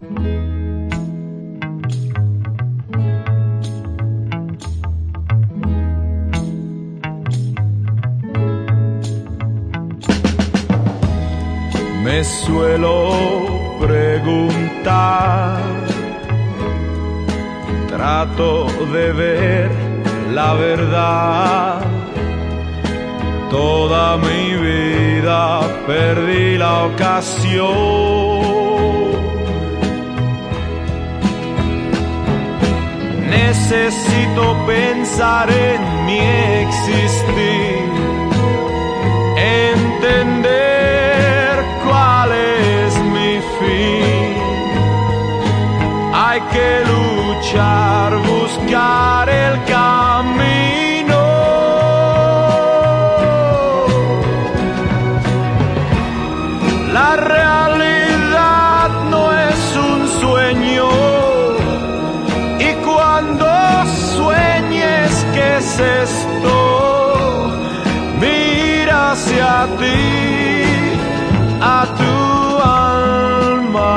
Me suelo preguntar, trato de ver la verdad. Toda mi vida perdí la ocasión. Necesito pensar en mi existir, es esto, mira hacia ti, a tu alma,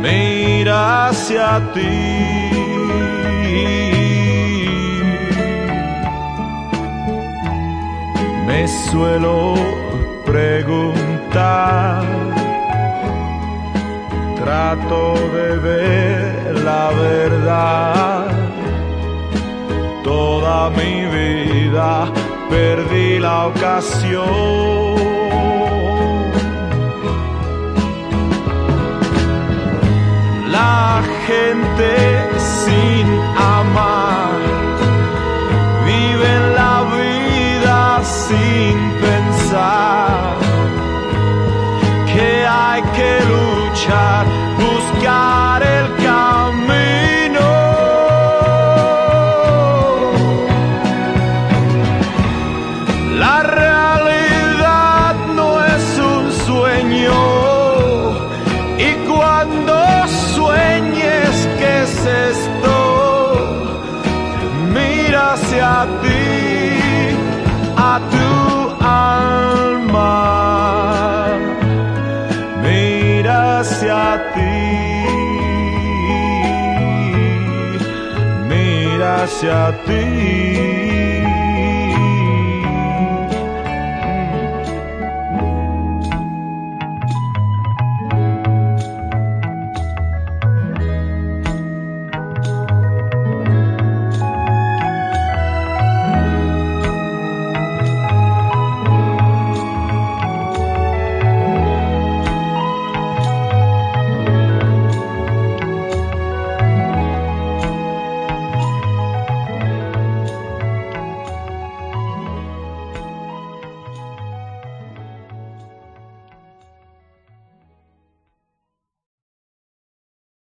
mira hacia ti. Me suelo preguntar trato de ver Mi vida perdí la ocasión. La gente sin amar vive la vida sin pensar que hay que luchar, cuando sueñes que es esto, mira hacia ti, a tu alma mira hacia ti, mira hacia ti.